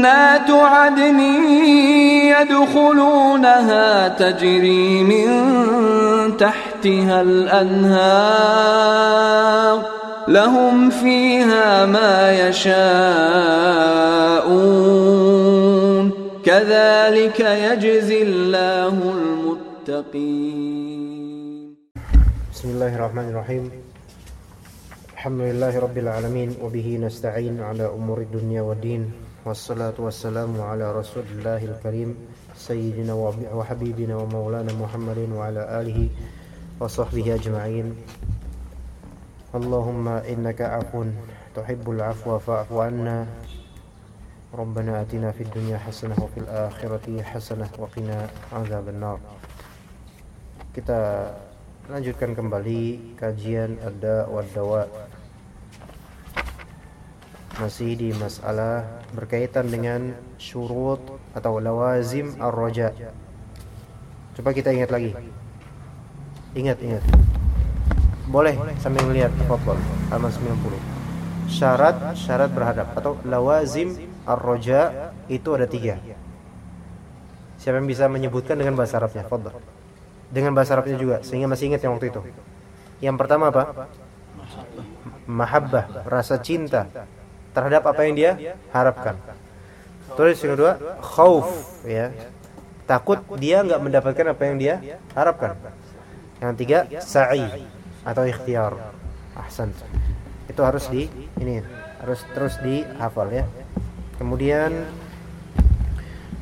جنات عدن يدخلونها تجري من تحتها الأنهار لهم فيها ما يشاءون كذلك يجزي الله المتقين. بسم الله الرحمن الرحيم. الحمد لله رب العالمين وبه نستعين على أمور الدنيا والدين. والصلاة والسلام على رسول الله الكريم سيدنا وحبيبنا ومولانا محمد وعلى آله وصحبه أجمعين. اللهم إنك عفو تحب العفو فاعف عنا. ربنا آتنا في الدنيا حسنة وفي الآخرة حسنة وقنا عذاب النار. Kita lanjutkan kembali kajian ada wadawa masih di masalah berkaitan dengan syurut atau lawazim ar-raja. Coba kita ingat lagi. Ingat ingat. Boleh sambil melihat football halaman 90 syarat syarat berhadap atau lawazim ar-raja itu ada tiga. Siapa yang bisa menyebutkan dengan bahasa Arabnya? Football dengan bahasa Arabnya juga sehingga masih ingat yang waktu itu. Yang pertama apa? Mahabbah, rasa cinta terhadap apa yang dia harapkan. Terus yang kedua, khauf ya. Takut dia nggak mendapatkan apa yang dia harapkan. Yang tiga, sa'i atau ikhtiar. Ahsan. Itu harus di ini harus terus dihafal ya. Kemudian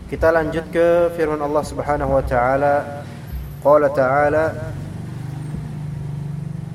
kita lanjut ke firman Allah Subhanahu wa taala. Qala ta'ala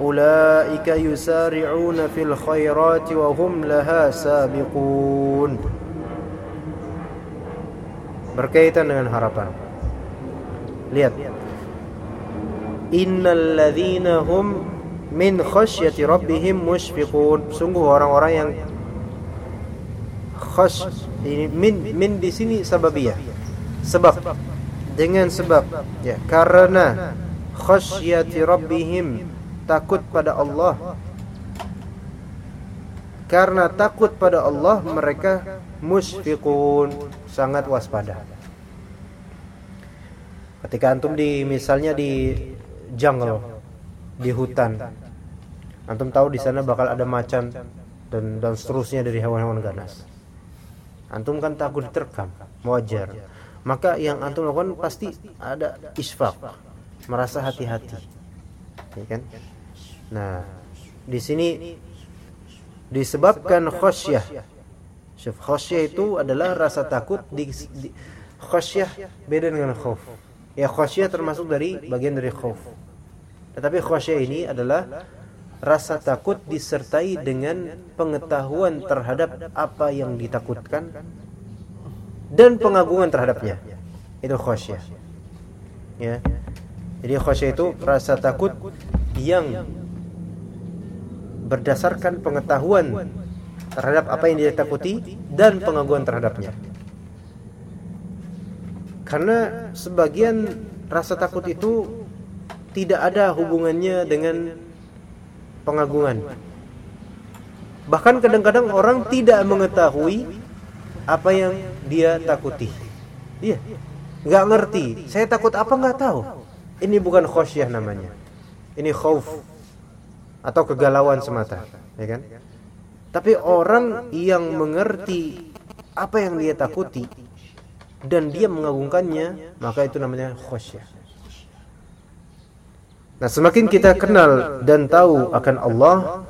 Yusari'una fil khairati wa hum laha sabiqun. Berkaitan dengan harapan. Lihat. Innal ladzina hum min khasyati rabbihim mushfiqun. Sungguh orang-orang yang khasy ini min min di sini sababiyah. Sebab dengan sebab ya karena khasyati rabbihim takut pada Allah. Karena takut pada Allah mereka musfiqun sangat waspada. Ketika antum di misalnya di jungle di hutan antum tahu di sana bakal ada macan dan dan seterusnya dari hewan-hewan ganas. Antum kan takut diterkam wajar maka yang antum lakukan pasti ada isfaq merasa hati-hati. Ya kan Nah, di sini disebabkan khosyah. Syuf khosyah itu adalah rasa takut di, di khosyah beda dengan khauf. Ya khosyah termasuk dari bagian dari khauf. Tetapi khosyah ini adalah rasa takut disertai dengan pengetahuan terhadap apa yang ditakutkan dan pengagungan terhadapnya. Itu khosyah. Ya. Jadi khosyah itu rasa takut yang berdasarkan pengetahuan terhadap apa yang dia takuti dan pengaguan terhadapnya. Karena sebagian rasa takut itu tidak ada hubungannya dengan pengagungan. Bahkan kadang-kadang orang tidak mengetahui apa yang dia takuti. Iya, nggak ngerti. Saya takut apa nggak tahu. Ini bukan khosyah namanya. Ini khauf atau kegalauan semata, ya kan? Tapi orang yang mengerti apa yang dia takuti dan dia mengagungkannya, maka itu namanya khosyah. Nah, semakin kita kenal dan tahu akan Allah,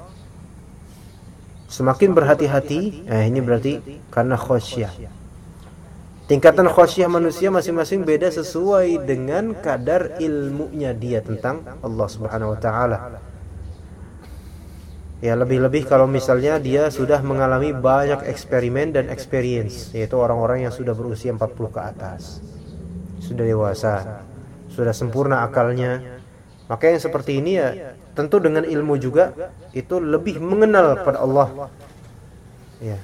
semakin berhati-hati. Nah, ini berarti karena khasyah. Tingkatan khasyah manusia masing-masing beda sesuai dengan kadar ilmunya dia tentang Allah Subhanahu wa taala. Ya lebih-lebih kalau misalnya dia sudah mengalami banyak eksperimen dan experience Yaitu orang-orang yang sudah berusia 40 ke atas Sudah dewasa Sudah sempurna akalnya. Maka yang seperti ini ya Tentu dengan ilmu juga Itu lebih mengenal kepada Allah. Ya.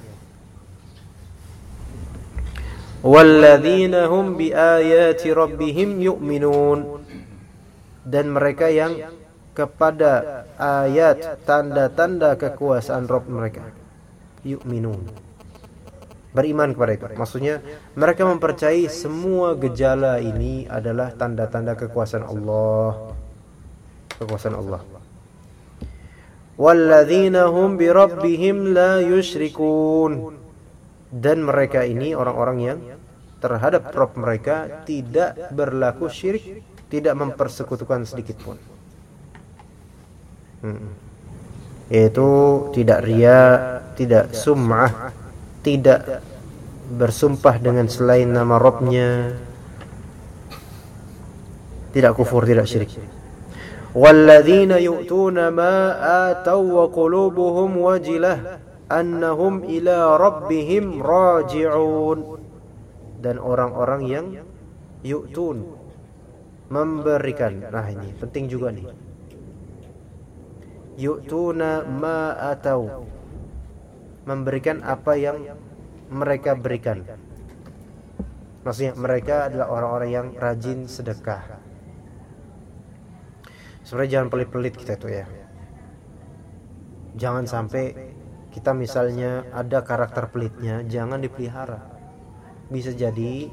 Walladzina hum biayati rabbihim yu'minun. Dan mereka yang kepada ayat tanda-tanda kekuasaan Rob mereka. Yu'minun. Beriman kepada itu. Maksudnya mereka mempercayai semua gejala ini adalah tanda-tanda kekuasaan Allah. Kekuasaan Allah. Walladzina hum bi la yusyrikun. Dan mereka ini orang-orang yang terhadap Rob mereka tidak berlaku syirik, tidak mempersekutukan sedikit pun yaitu tidak ria tidak sum'ah tidak bersumpah dengan selain nama Robnya. Tidak kufur tidak syirik. والذين يؤتون ما آتوا وقلوبهم وجلة أنهم إلى ربهم راجعون dan orang-orang yang yu'tun memberikan. Nah ini penting juga nih yu'tuna ma atau. Memberikan apa yang mereka berikan. Maksudnya mereka adalah orang-orang yang rajin sedekah. Sebenarnya jangan pelit-pelit kita itu ya. Jangan sampai kita misalnya ada karakter pelitnya jangan dipelihara. Bisa jadi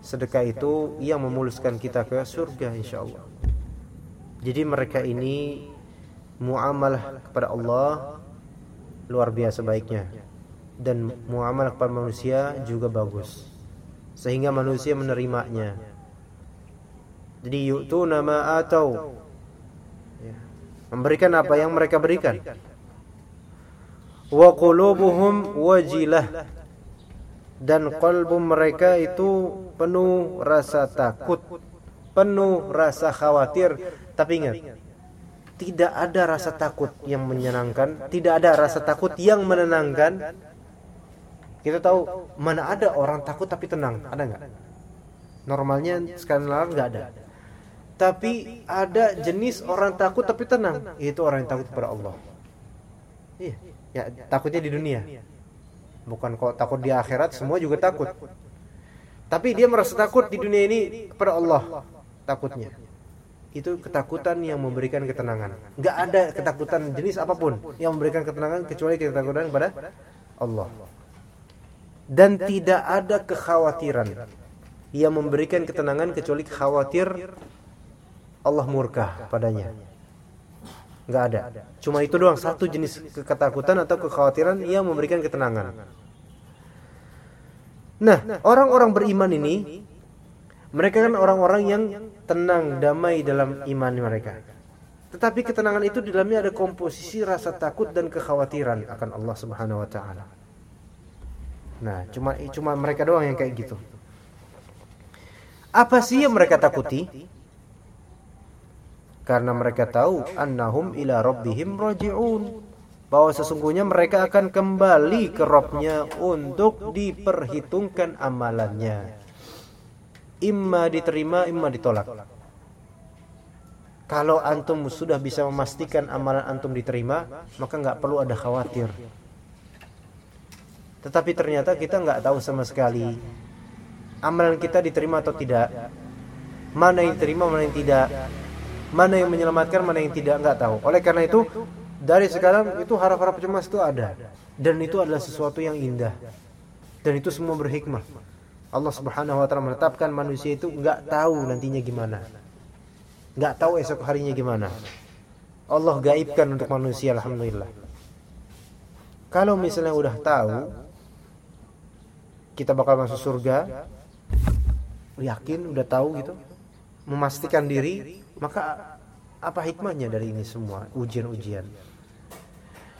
sedekah itu yang memuluskan kita ke surga insya Allah. Jadi mereka ini muamalah kepada Allah luar biasa baiknya. Dan muamalah kepada manusia juga bagus. Sehingga manusia menerimanya. Jadi yu'tu nama atau memberikan apa yang mereka berikan. Wa qulubuhum wajilah. Dan kalbu mereka itu penuh rasa takut penuh rasa khawatir. Tapi ingat tidak ada rasa takut yang menyenangkan, tidak ada rasa takut yang menenangkan. Kita tahu mana ada orang takut tapi tenang, ada nggak? Normalnya sekarang nggak ada. Tapi ada jenis orang takut tapi tenang, itu orang yang takut kepada Allah. Iya, ya takutnya di dunia. Bukan kok takut di akhirat, semua juga takut. Tapi dia merasa takut di dunia ini kepada Allah takutnya itu ketakutan yang memberikan ketenangan. Enggak ada ketakutan jenis apa pun yang memberikan ketenangan kecuali ketakutan kepada Allah. Dan tidak ada kekhawatiran yang memberikan ketenangan kecuali khawatir Allah murka padanya. Enggak ada. Cuma itu doang satu jenis ketakutan atau kekhawatiran yang memberikan ketenangan. Nah, orang-orang beriman ini mereka kan orang-orang yang tenang, damai dalam iman mereka. Tetapi ketenangan itu di dalamnya ada komposisi rasa takut dan kekhawatiran akan Allah Subhanahu wa taala. Nah, cuma cuma mereka doang yang kayak gitu. Apa sih yang mereka takuti? Karena mereka tahu annahum ila rabbihim raji'un. Bahwa sesungguhnya mereka akan kembali ke Robnya untuk diperhitungkan amalannya imma diterima imma ditolak. Kalau antum sudah bisa memastikan amalan antum diterima maka nggak perlu ada khawatir. Tetapi ternyata kita nggak tahu sama sekali amalan kita diterima atau tidak. Mana yang diterima mana yang tidak. Mana yang menyelamatkan mana yang tidak nggak tahu. Oleh karena itu dari sekarang itu harap-harap cemas itu ada. Dan itu adalah sesuatu yang indah. Dan itu semua berhikmah Allah Subhanahu wa taala menetapkan manusia itu nggak tahu nantinya gimana. Nggak tahu esok harinya gimana. Allah gaibkan untuk manusia alhamdulillah. Kalau misalnya udah tahu kita bakal masuk surga, yakin udah tahu gitu, memastikan diri, maka Apa hikmahnya dari ini semua ujian-ujian?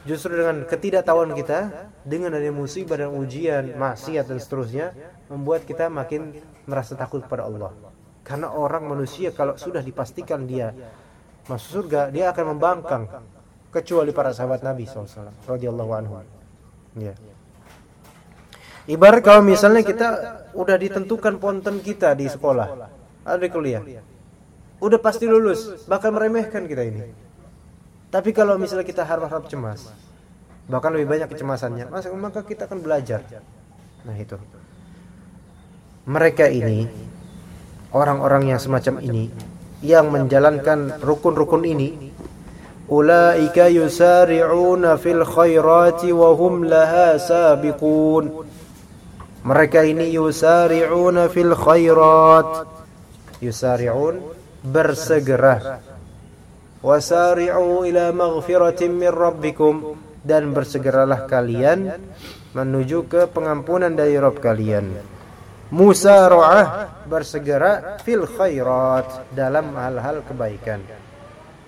Justru dengan ketidaktahuan kita, dengan adanya musibah dan ujian, maksiat dan seterusnya, membuat kita makin merasa takut kepada Allah. Karena orang manusia kalau sudah dipastikan dia masuk surga, dia akan membangkang kecuali para sahabat Nabi SAW radhiyallahu anhu. Ya. Ibarat kalau misalnya kita udah ditentukan ponten kita di sekolah, ada di kuliah. Udah pasti lulus, bahkan meremehkan kita ini. Tapi kalau misalnya kita harap-harap cemas, bahkan lebih banyak kecemasannya, maka kita akan belajar. Nah itu. Mereka ini, orang-orang yang semacam ini, yang menjalankan rukun-rukun ini, ulaika yusari'una fil khairati wa hum laha sabiqun mereka ini yusari'una fil khairat. Yusari'un bersegera. Wasari'u ila maghfiratin min rabbikum dan bersegeralah kalian menuju ke pengampunan dari Rabb kalian. Musara'ah bersegera fil khairat dalam hal-hal kebaikan.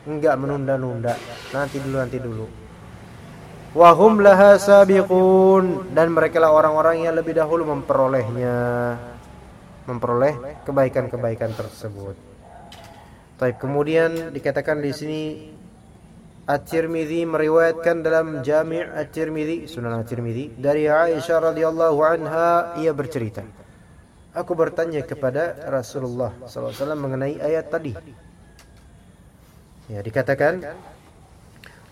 Enggak menunda-nunda. Nanti dulu nanti dulu wahum laha sabiqun dan mereka lah orang-orang yang lebih dahulu memperolehnya memperoleh kebaikan-kebaikan tersebut. Baik, kemudian dikatakan di sini At-Tirmidzi meriwayatkan dalam Jami' At-Tirmidzi, Sunan At-Tirmidzi dari Aisyah radhiyallahu anha ia bercerita. Aku bertanya kepada Rasulullah SAW mengenai ayat tadi. Ya, dikatakan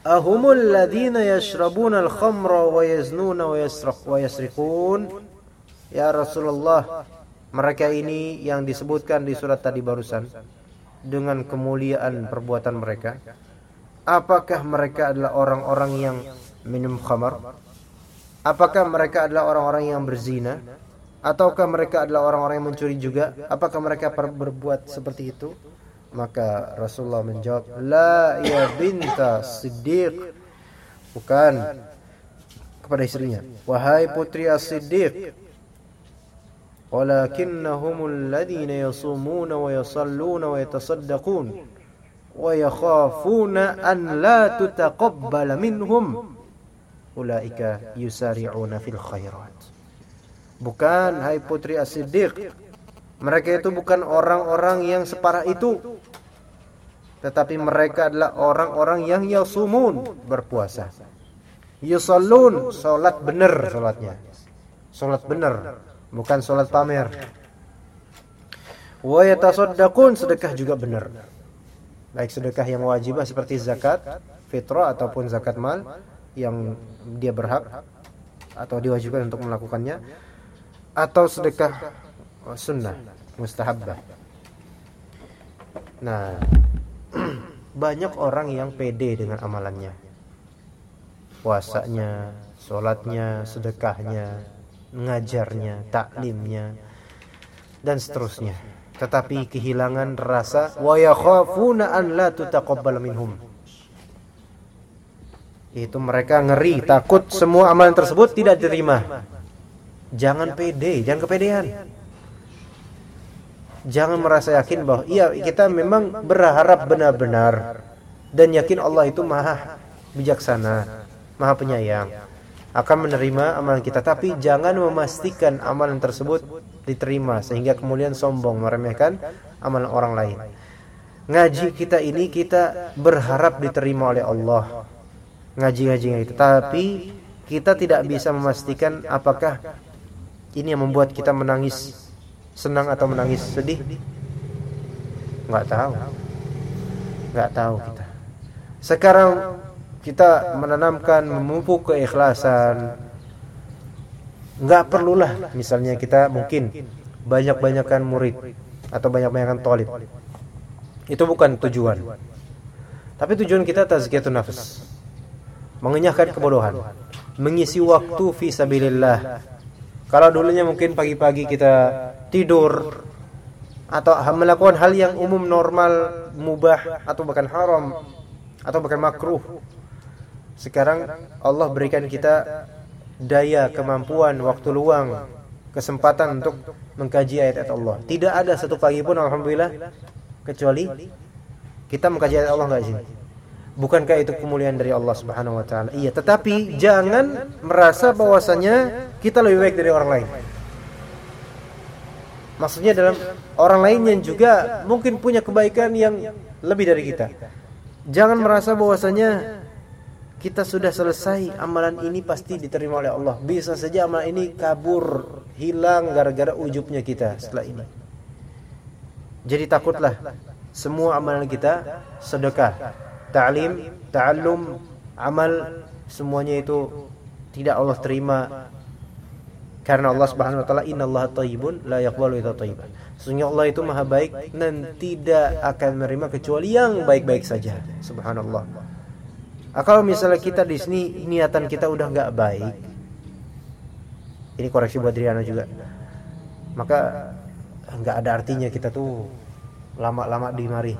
Ahumul ladhina yashrabuna al-khamra wa yaznuna wa yasraq wa yasriqun. Ya Rasulullah mereka ini yang disebutkan di surat tadi barusan dengan kemuliaan perbuatan mereka apakah mereka adalah orang-orang yang minum khamar? Apakah mereka adalah orang-orang yang berzina ataukah mereka adalah orang-orang yang mencuri juga apakah mereka berbuat seperti itu maka Rasulullah menjawab, "La ya binta Siddiq." Bukan kepada istrinya, "Wahai putri As-Siddiq." Walakinnahumul ladina yasumuna wa yasalluna wa yatasaddaqun wa yakhafuna an la tutaqabbala minhum ulaika yusari'una fil khairat. Bukan hai putri As-Siddiq mereka itu bukan orang-orang yang separah itu. Tetapi mereka adalah orang-orang yang yasumun berpuasa. Yusallun salat benar salatnya. Salat benar, bukan salat pamer. Wa yatasaddaqun sedekah juga benar. Baik sedekah yang wajibah seperti zakat, fitrah ataupun zakat mal yang dia berhak atau diwajibkan untuk melakukannya atau sedekah? Sunnah. Mustahabbah. Nah banyak orang yang pede dengan amalannya. Puasanya sholatnya sedekahnya ngajarnya taklimnya dan seterusnya. Tetapi kehilangan rasa wa yakhafuna an la tutaqabbal minhum. Itu mereka ngeri takut semua amalan tersebut tidak diterima jangan pede jangan kepedean. Jangan merasa yakin bahwa iya kita memang berharap benar-benar. dan yakin Allah itu maha bijaksana, maha penyayang. akan menerima amalan kita tapi jangan memastikan amalan tersebut diterima sehingga kemudian sombong meremehkan amalan orang lain. Ngaji kita ini kita berharap diterima oleh Allah. Ngaji-ngaji itu tapi kita tidak bisa memastikan apakah ini yang membuat kita menangis. Senang atau menangis? Sedih? Nggak tahu. Nggak tahu kita. Sekarang kita menanamkan memupuk keikhlasan. Nggak perlulah misalnya kita mungkin banyak-banyakan murid atau banyak-banyakan tolib. Itu bukan tujuan. Tapi tujuan kita tazkiyatun nafs mengenyahkan kebodohan. Mengisi waktu fi sabilillah kalau dulunya mungkin pagi-pagi kita tidur atau melakukan hal yang umum normal, mubah atau bahkan haram atau bahkan makruh. Sekarang Allah berikan kita daya, kemampuan, waktu luang, kesempatan untuk mengkaji ayat-ayat Allah. Tidak ada satu pagi pun alhamdulillah kecuali Kita mengkaji ayat Allah enggak di? Bukankah itu kemuliaan dari Allah Subhanahu wa taala? Iya, tetapi jangan merasa bahwasanya kita lebih baik dari orang lain. Maksudnya dalam orang lain yang juga mungkin punya kebaikan yang lebih dari kita. Jangan merasa bahwasanya kita sudah selesai amalan ini pasti diterima oleh Allah. Bisa saja amalan ini kabur, hilang gara-gara ujubnya kita setelah ini. Jadi takutlah semua amalan kita sedekah, ta'lim, ta'allum, amal semuanya itu tidak Allah terima karena Allah Subhanahu wa taala innallaha thayyibun la yaqbalu illa thayyiban. Sesungguhnya Allah itu maha baik dan tidak akan menerima kecuali yang baik-baik saja. Subhanallah. Nah, kalau misalnya kita di sini niatan kita udah nggak baik, ini koreksi buat Riana juga. Maka nggak ada artinya kita tuh lama-lama di mari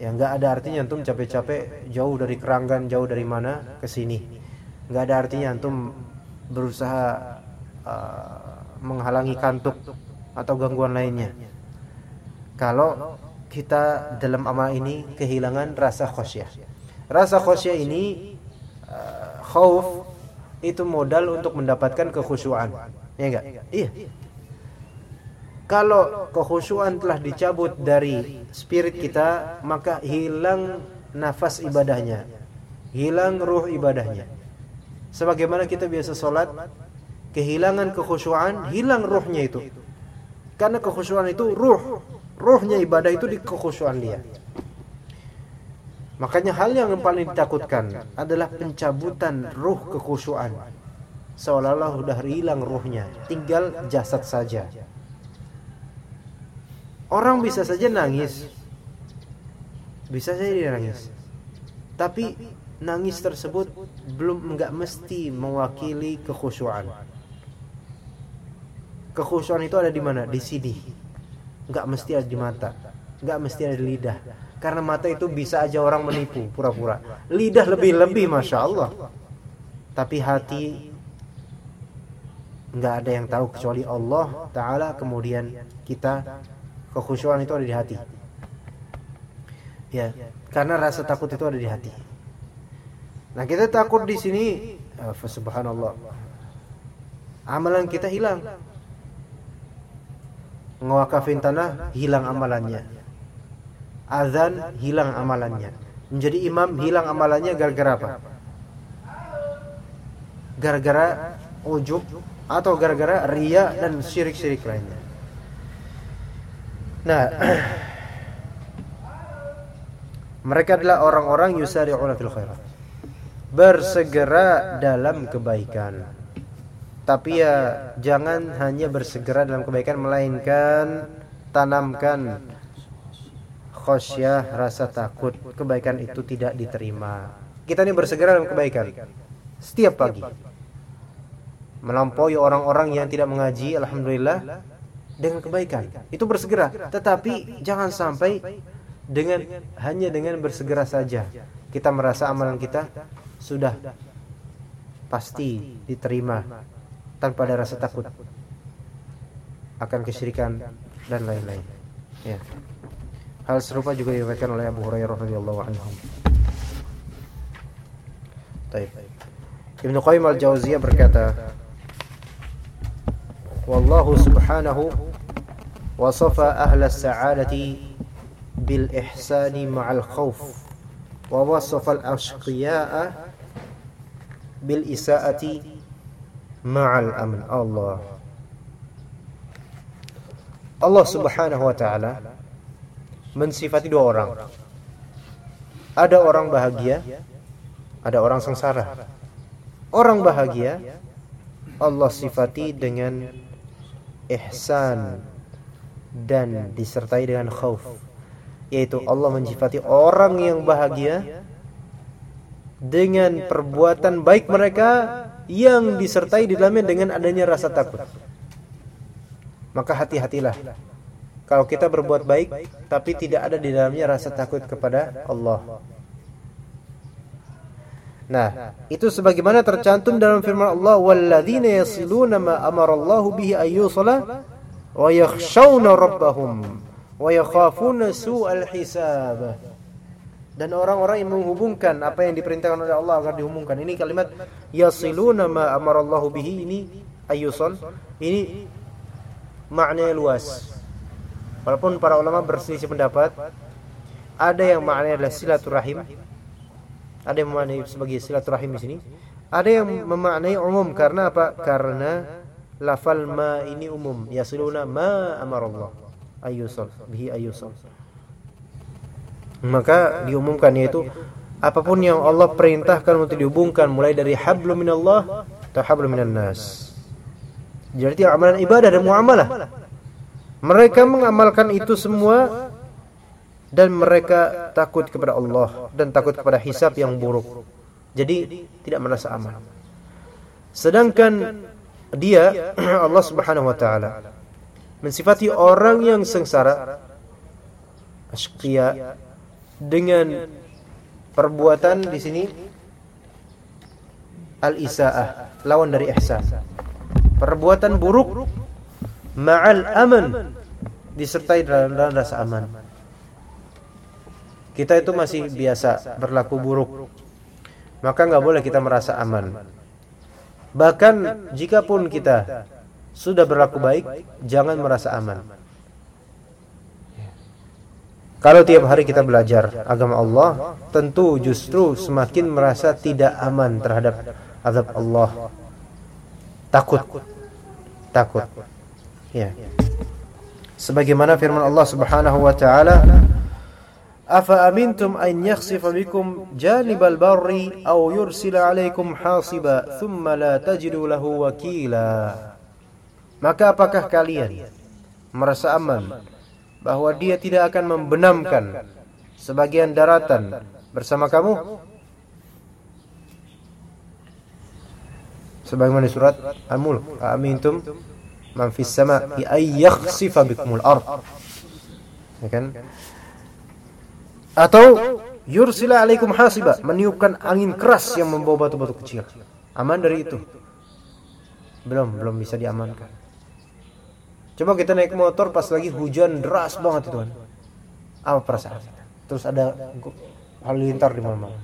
ya nggak ada artinya antum capek-capek jauh dari keranggan jauh dari mana ke sini. Nggak ada artinya antum berusaha uh, menghalangi kantuk atau gangguan lainnya. Kalau kita dalam amal ini kehilangan rasa khosyah rasa khosyah ini uh, khauf itu modal untuk mendapatkan kekhusyuan. Ya enggak iya kalau kekhusyuan telah dicabut dari spirit kita, maka hilang nafas ibadahnya. Hilang ruh ibadahnya. Sebagaimana kita biasa sholat, kehilangan kekhusyuan, hilang ruhnya itu. Karena kekhusyuan itu ruh. Ruhnya ibadah itu di kekhusyuan dia. Makanya hal yang paling ditakutkan adalah pencabutan ruh kekhusyuan. Seolah-olah sudah hilang ruhnya, tinggal jasad saja. Orang bisa saja nangis. Bisa saja dia nangis. Tapi nangis tersebut belum enggak mesti mewakili kekhusyuan. Kekhusyuan itu ada di mana? Di sini. Enggak mesti ada di mata. Enggak mesti ada di lidah. Karena mata itu bisa aja orang menipu pura-pura. Lidah lebih-lebih Masya Allah. Tapi hati nggak ada yang tahu kecuali Allah Ta'ala kemudian kita Kekhusyuan itu ada di hati. Ya, karena rasa takut itu ada di hati. Nah, kita takut di sini, uh, subhanallah. Amalan kita hilang. Ngewakafin tanah hilang amalannya. Azan hilang amalannya. Menjadi imam hilang amalannya gara-gara apa? Gara-gara ujub atau gara-gara ria dan syirik-syirik lainnya. Nah, mereka adalah orang-orang yusari'una fil khairat. Bersegera dalam kebaikan. Tapi ya jangan hanya bersegera dalam kebaikan melainkan tanamkan khosyah rasa takut kebaikan itu tidak diterima. Kita ini bersegera dalam kebaikan setiap pagi. Melampaui orang-orang yang tidak mengaji, alhamdulillah dengan kebaikan. Itu bersegera, tetapi jangan sampai dengan hanya dengan bersegera saja kita merasa amalan kita sudah pasti diterima tanpa ada rasa takut akan kesyirikan dan lain-lain. Ya. Hal serupa juga diriwayatkan oleh Abu Hurairah radhiyallahu anhu. Baik. Ibnu Qayyim al-Jauziyah berkata, والله سبحانه وصف أهل السعادة بالإحسان مع الخوف ووصف الأشقياء بالإساءة مع الأمن الله Allah subhanahu wa ta'ala Mensifati dua orang. Ada orang bahagia Ada orang sengsara. Orang bahagia Allah sifati dengan ihsan dan disertai dengan khauf yaitu Allah mencifati orang yang bahagia dengan perbuatan baik mereka yang disertai di dalamnya dengan adanya rasa takut. Maka hati-hatilah. Kalau kita berbuat baik tapi tidak ada di dalamnya rasa takut kepada Allah Nah, itu sebagaimana tercantum dalam firman Allah, "Walladzina yasiluna ma amarallahu bihi ayyusala wa yakhshawna rabbahum wa yakhafuna su'al hisab. Dan orang-orang yang menghubungkan apa yang diperintahkan oleh Allah agar dihubungkan. Ini kalimat yasiluna ma amarallahu bihi ini ayuson ini maknanya luas. Walaupun para ulama berselisih pendapat ada yang maknanya adalah silaturahim ada yang memaknai sebagai silaturahim di sini? Ada yang memaknai umum. Karena apa? Karena lafal ma ini umum. Yasiluna ma amarallah. Ayusol. Bihi ayusol. Maka diumumkan yaitu apa pun yang Allah perintahkan untuk dihubungkan mulai dari hablum minallah atau hablum minan nas. Jadi amalan ibadah dan muamalah. Mereka mengamalkan itu semua dan mereka takut kepada Allah dan takut kepada hisab yang buruk. Jadi tidak merasa aman. Sedangkan dia Allah Subhanahu wa taala mensifati orang yang sengsara, asqiya, dengan perbuatan di sini al-isaah, lawan dari ihsan. Perbuatan buruk ma'al aman disertai dalam, rasa aman. Kita itu masih biasa berlaku buruk. Maka nggak boleh kita merasa aman. Bahkan jika pun kita sudah berlaku baik, jangan merasa aman. Kalau tiap hari kita belajar agama Allah, tentu justru semakin merasa tidak aman terhadap azab Allah. Takut. Takut. Ya. Sebagaimana firman Allah Subhanahu wa taala, "Afa amintum an bikum janibal barri aw yursila 'alaikum hasiba thumma la tajidu lahu wakila?" Maka apakah kalian merasa aman bahwa dia tidak akan membenamkan sebagian daratan bersama kamu? Sebagaimana surat Al-Mulk amintum man fis sama ay yakhsifa bikumul ard. Ya kan atau yursila alaikum hasiba meniupkan angin keras yang membawa batu-batu kecil aman dari itu belum belum bisa diamankan Coba kita naik motor pas lagi hujan deras banget itu kan. Apa perasaan? Terus ada halilintar di mana-mana.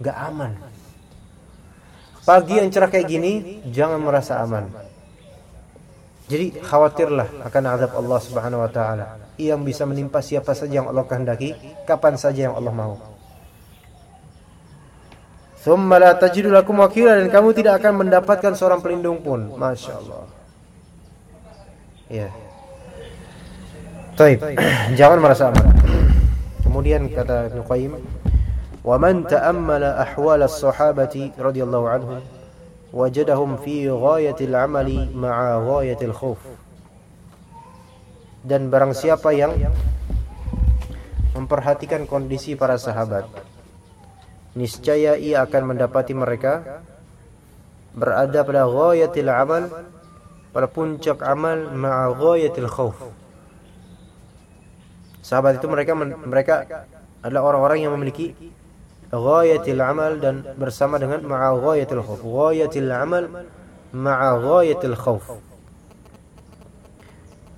Gak aman. Pagi yang cerah kayak gini, jangan merasa aman. Jadi khawatirlah akan azab Allah Subhanahu wa taala yang bisa menimpa siapa saja yang Allah kehendaki, kapan saja yang Allah mau. Thumma la tajidu lakum wakila dan kamu tidak akan mendapatkan seorang pelindung pun. Masya Allah. Ya. Taib. Jangan merasa aman. Kemudian kata Ibnu Qayyim, "Wa man ta'ammala ahwal as-sahabati radhiyallahu anhum wajadahum fi ghayatil amali ma'a ghayatil khauf." Dan barang siapa yang memperhatikan kondisi para sahabat, niscaya ia akan mendapati mereka berada pada ghayatil amal pada puncak amal ma'a ghayatil khauf. Sahabat itu mereka mereka adalah orang-orang yang memiliki ghayatil amal dan bersama dengan ma'a ghayatil khauf. Ghayatil amal ma'a ghayatil khauf.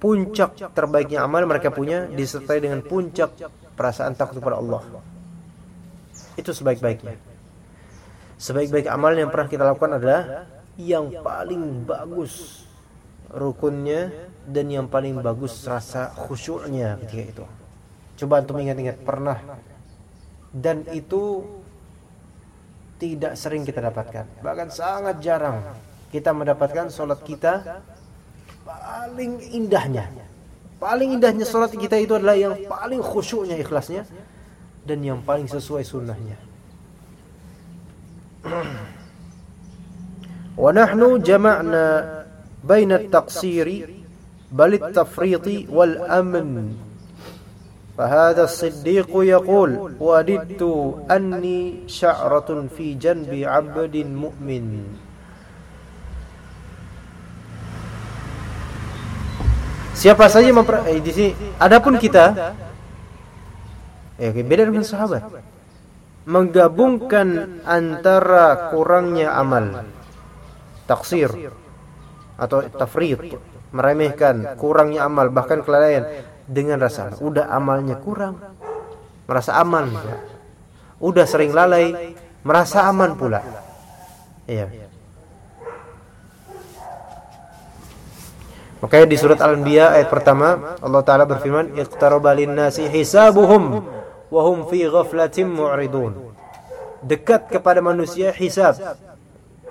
Puncak terbaiknya amal mereka punya disertai dengan puncak perasaan takut kepada Allah. Itu sebaik-baiknya. Sebaik-baik amal yang pernah kita lakukan adalah yang paling bagus rukunnya dan yang paling bagus rasa khusyuknya ketika itu. Coba untuk ingat-ingat pernah dan itu tidak sering kita dapatkan. Bahkan sangat jarang kita mendapatkan sholat kita paling indahnya. Paling indahnya sholat kita itu adalah yang paling khusyuknya ikhlasnya dan yang paling sesuai sunnahnya. Wa nahnu jama'na بين التقصير بل التفريط والأمن فهذا الصديق يقول وددت أني شعرة في جنب عبد مؤمن Siapa saja memper eh, di sini adapun kita eh beda dengan sahabat menggabungkan antara kurangnya amal taksir atau tafrid meremehkan kurangnya amal bahkan kelalaian dengan rasa. Udah amalnya kurang, merasa aman. Ya. Udah sering lalai, merasa aman pula. Iya. Makanya di surat Al-Anbiya ayat pertama Allah taala berfirman iqtaraba lin-nasi hisabuhum wa hum fi ghaflatin mu'ridun. Dekat kepada manusia hisab.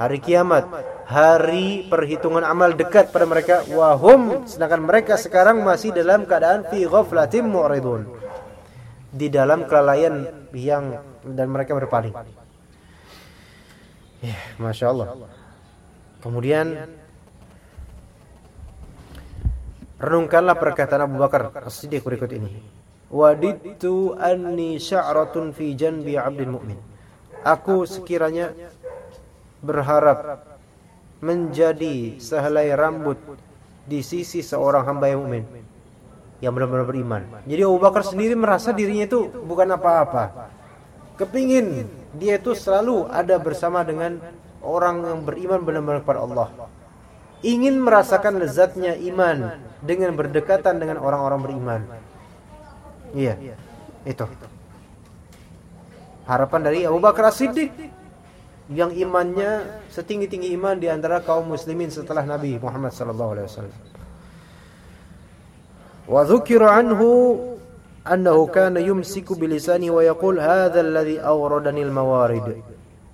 Hari kiamat, hari perhitungan amal dekat pada mereka wa hum sedangkan mereka sekarang masih dalam keadaan fi ghaflatin mu'ridun. Di dalam kelalaian yang dan mereka berpaling. Ya, Masya Allah. Kemudian renungkanlah perkataan Abu Bakar As-Siddiq berikut ini. Wadidtu anni sya'ratun fi janbi 'abdin mu'min. Aku sekiranya berharap menjadi sehelai rambut di sisi seorang hamba yang mukmin yang benar-benar beriman. Jadi Abu Bakar sendiri merasa dirinya itu bukan apa-apa. Kepingin dia itu selalu ada bersama dengan orang yang beriman benar-benar kepada Allah. Ingin merasakan lezatnya iman dengan berdekatan dengan orang-orang beriman. Iya. Itu. Harapan dari Abu Bakar As-Siddiq yang imannya setinggi-tinggi iman di antara kaum muslimin setelah Nabi Muhammad sallallahu alaihi wasallam. Wa dzukira anhu annahu kana yumsiku bilisani wa yaqul hadha alladhi awradani almawarid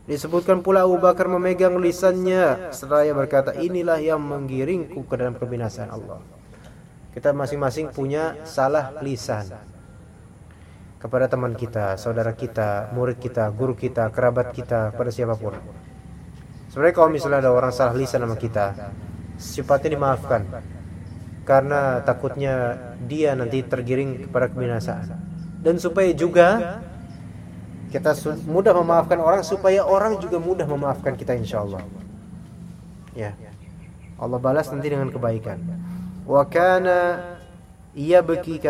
disebutkan pula Abu Bakar memegang lisannya seraya berkata inilah yang menggiringku ke dalam kebinasaan Allah kita masing-masing punya salah lisan kepada teman kita, saudara kita, murid kita, guru kita, kerabat kita, pada siapa pun. Sebenarnya kalau misalnya ada orang salah lisan sama kita, secepatnya dimaafkan karena takutnya dia nanti tergiring kepada kebinasaan. Dan supaya juga kita mudah memaafkan orang supaya orang juga mudah memaafkan kita insya Allah. Ya. Allah balas nanti dengan kebaikan. Wa kana yabki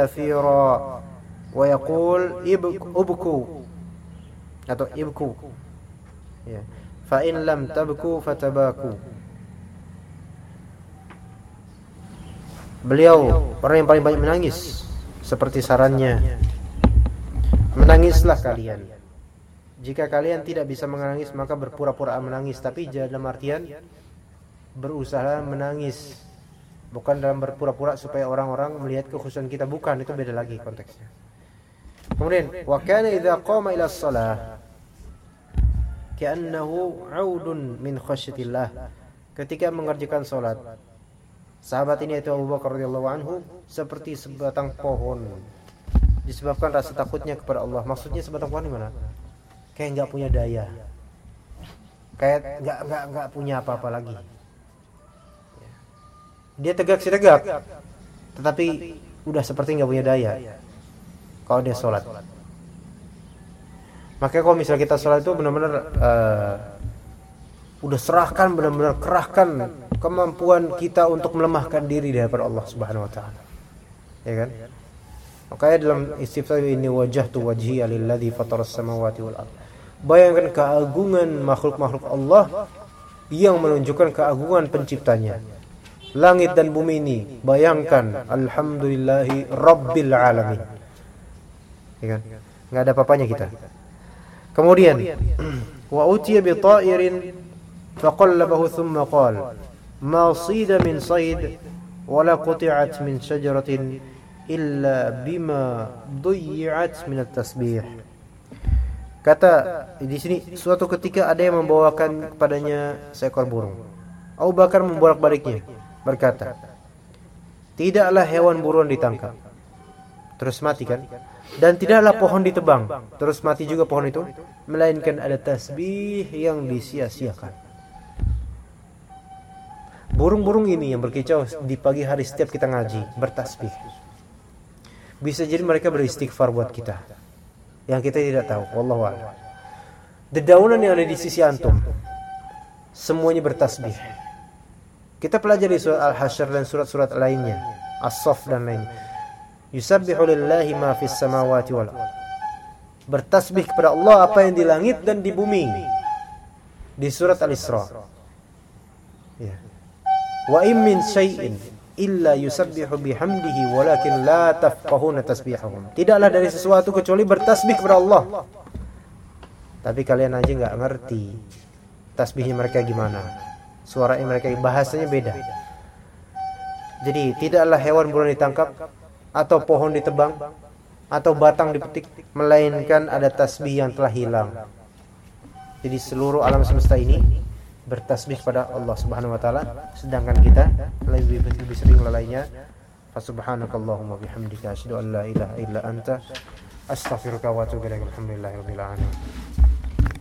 wa yaqul ibku atau ibku. Ya. Fa in lam tabku fatabaku. Beliau orang yang paling banyak menangis seperti sarannya. Menangislah kalian. Jika kalian tidak bisa menangis maka berpura-pura menangis tapi dalam artian berusaha menangis. Bukan dalam berpura-pura supaya orang-orang melihat kekhususan kita bukan itu beda lagi konteksnya. Kemudian wa kana idza qama ila shalah ka'annahu 'audun min khasyatillah. Ketika mengerjakan salat Sahabat ini itu Abu Bakar radhiyallahu anhu seperti sebatang pohon disebabkan rasa takutnya kepada Allah. Maksudnya sebatang pohon di mana? Kayak nggak punya daya. Kayak nggak nggak nggak punya apa-apa lagi. Dia tegak sih tegak, tetapi udah seperti nggak punya daya. Kalau dia sholat. Makanya kalau misalnya kita sholat itu benar-benar uh, udah serahkan benar-benar kerahkan kemampuan kita untuk melemahkan diri daripada Allah Subhanahu wa taala. Ya kan? Makanya dalam istiftah ini wajah tu wajhi alilladzi fataras samawati wal. Bayangkan keagungan makhluk-makhluk Allah yang menunjukkan keagungan penciptanya. Langit dan bumi ini, bayangkan alhamdulillahi rabbil alamin. Ya kan? Enggak ada papanya kita. Kemudian wa utiya bi ta'irin faqallabahu thumma qala ma sida min sayd wala quti'at min syajaratin illa bima dhuyyi'at min at-tasbih. Kata di sini suatu ketika ada yang membawakan kepadanya seekor burung. Abu Bakar membolak-baliknya berkata, "Tidaklah hewan buruan ditangkap terus mati kan? Dan tidaklah pohon ditebang terus mati juga pohon itu, melainkan ada tasbih yang disia-siakan." Burung-burung ini yang berkicau di pagi hari setiap kita ngaji, bertasbih. Bisa jadi mereka beristighfar buat kita. Yang kita tidak tahu, wallahu a'lam. Dedaunan yang ada di sisi antum semuanya bertasbih. Kita pelajari surat Al-Hasyr dan surat-surat lainnya, As-Saff dan lainnya. Yusabbihu lillahi ma fis samawati wal Bertasbih kepada Allah apa yang di langit dan di bumi. Di surat Al-Isra. Ya. Wa im min syai'in illa yusabbihu bihamdihi walakin la tafqahuna tasbihahum. Tidaklah dari sesuatu kecuali bertasbih kepada Allah. Tapi kalian aja nggak ngerti tasbihnya mereka gimana. Suaranya mereka bahasanya beda. Jadi tidaklah hewan boleh ditangkap atau pohon ditebang atau batang dipetik melainkan ada tasbih yang telah hilang. Jadi seluruh alam semesta ini bertasbih pada Allah Subhanahu wa taala. Sedangkan kita lebih lebih sering lalainya fasubhanakallahumma bihamdika asyhadu an la ilaha illa anta astaghfiruka wa atubu ilaik. Alhamdulillahirabbil alamin